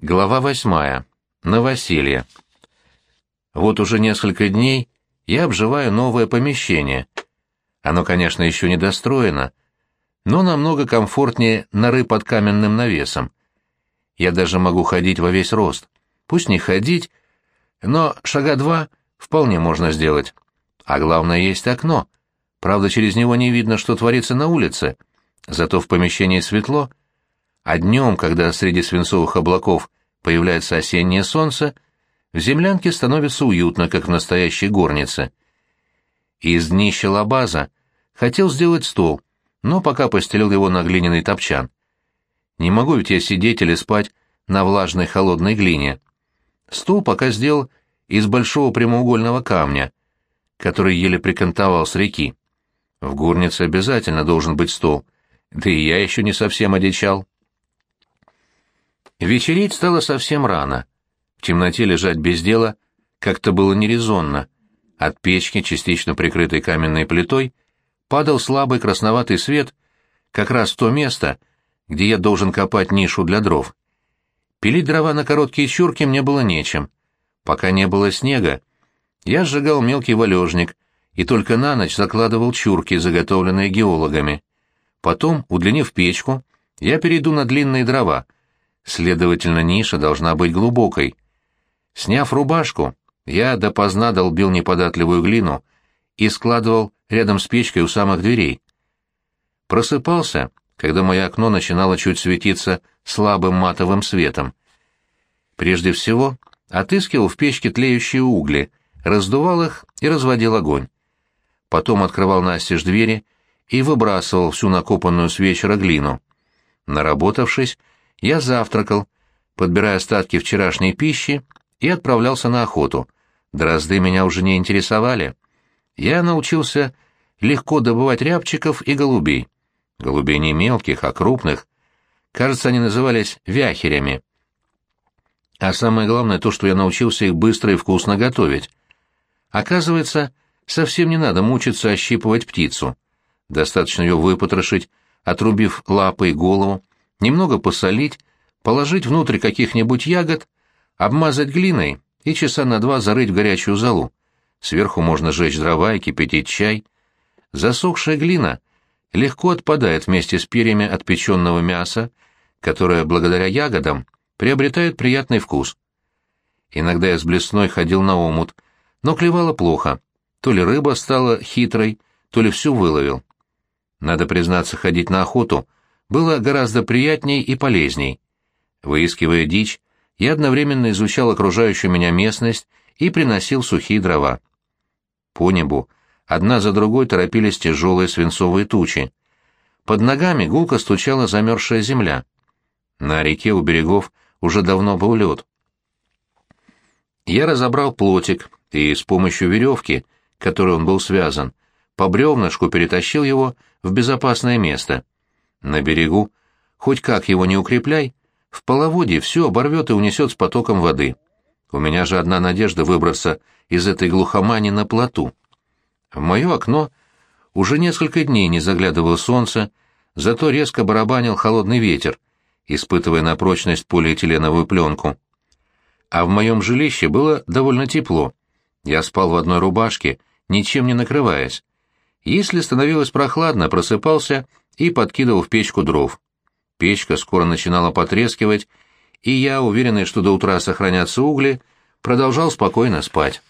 Глава восьмая. Новоселье. Вот уже несколько дней я обживаю новое помещение. Оно, конечно, еще не достроено, но намного комфортнее норы под каменным навесом. Я даже могу ходить во весь рост. Пусть не ходить, но шага два вполне можно сделать. А главное, есть окно. Правда, через него не видно, что творится на улице. Зато в помещении светло, а днем, когда среди свинцовых облаков появляется осеннее солнце, в землянке становится уютно, как в настоящей горнице. Из днища лабаза хотел сделать стол, но пока постелил его на глиняный топчан. Не могу ведь я сидеть или спать на влажной холодной глине. Стол пока сделал из большого прямоугольного камня, который еле прикантовал с реки. В горнице обязательно должен быть стол, да и я еще не совсем одичал. Вечереть стало совсем рано. В темноте лежать без дела как-то было нерезонно. От печки, частично прикрытой каменной плитой, падал слабый красноватый свет как раз в то место, где я должен копать нишу для дров. Пилить дрова на короткие чурки мне было нечем. Пока не было снега, я сжигал мелкий валежник и только на ночь закладывал чурки, заготовленные геологами. Потом, удлинив печку, я перейду на длинные дрова — Следовательно, ниша должна быть глубокой. Сняв рубашку, я допоздна долбил неподатливую глину и складывал рядом с печкой у самых дверей. Просыпался, когда мое окно начинало чуть светиться слабым матовым светом. Прежде всего, отыскивал в печке тлеющие угли, раздувал их и разводил огонь. Потом открывал настежь двери и выбрасывал всю накопанную с вечера глину. Наработавшись, я завтракал, подбирая остатки вчерашней пищи, и отправлялся на охоту. Дрозды меня уже не интересовали. Я научился легко добывать рябчиков и голубей. Голубей не мелких, а крупных. Кажется, они назывались вяхерями. А самое главное то, что я научился их быстро и вкусно готовить. Оказывается, совсем не надо мучиться ощипывать птицу. Достаточно ее выпотрошить, отрубив лапы и голову, немного посолить, положить внутрь каких-нибудь ягод, обмазать глиной и часа на два зарыть в горячую золу. Сверху можно жечь дрова и кипятить чай. Засохшая глина легко отпадает вместе с перьями от печеного мяса, которое, благодаря ягодам, приобретает приятный вкус. Иногда я с блесной ходил на омут, но клевало плохо. То ли рыба стала хитрой, то ли всю выловил. Надо признаться, ходить на охоту — было гораздо приятней и полезней. Выискивая дичь, я одновременно изучал окружающую меня местность и приносил сухие дрова. По небу одна за другой торопились тяжелые свинцовые тучи. Под ногами гулко стучала замерзшая земля. На реке у берегов уже давно был лед. Я разобрал плотик и с помощью веревки, которой он был связан, по бревнышку перетащил его в безопасное место — на берегу, хоть как его не укрепляй, в половодье все оборвет и унесет с потоком воды. У меня же одна надежда выбраться из этой глухомани на плоту. В мое окно уже несколько дней не заглядывало солнце, зато резко барабанил холодный ветер, испытывая на прочность полиэтиленовую пленку. А в моем жилище было довольно тепло. Я спал в одной рубашке, ничем не накрываясь. Если становилось прохладно, просыпался и подкидывал в печку дров. Печка скоро начинала потрескивать, и я, уверенный, что до утра сохранятся угли, продолжал спокойно спать.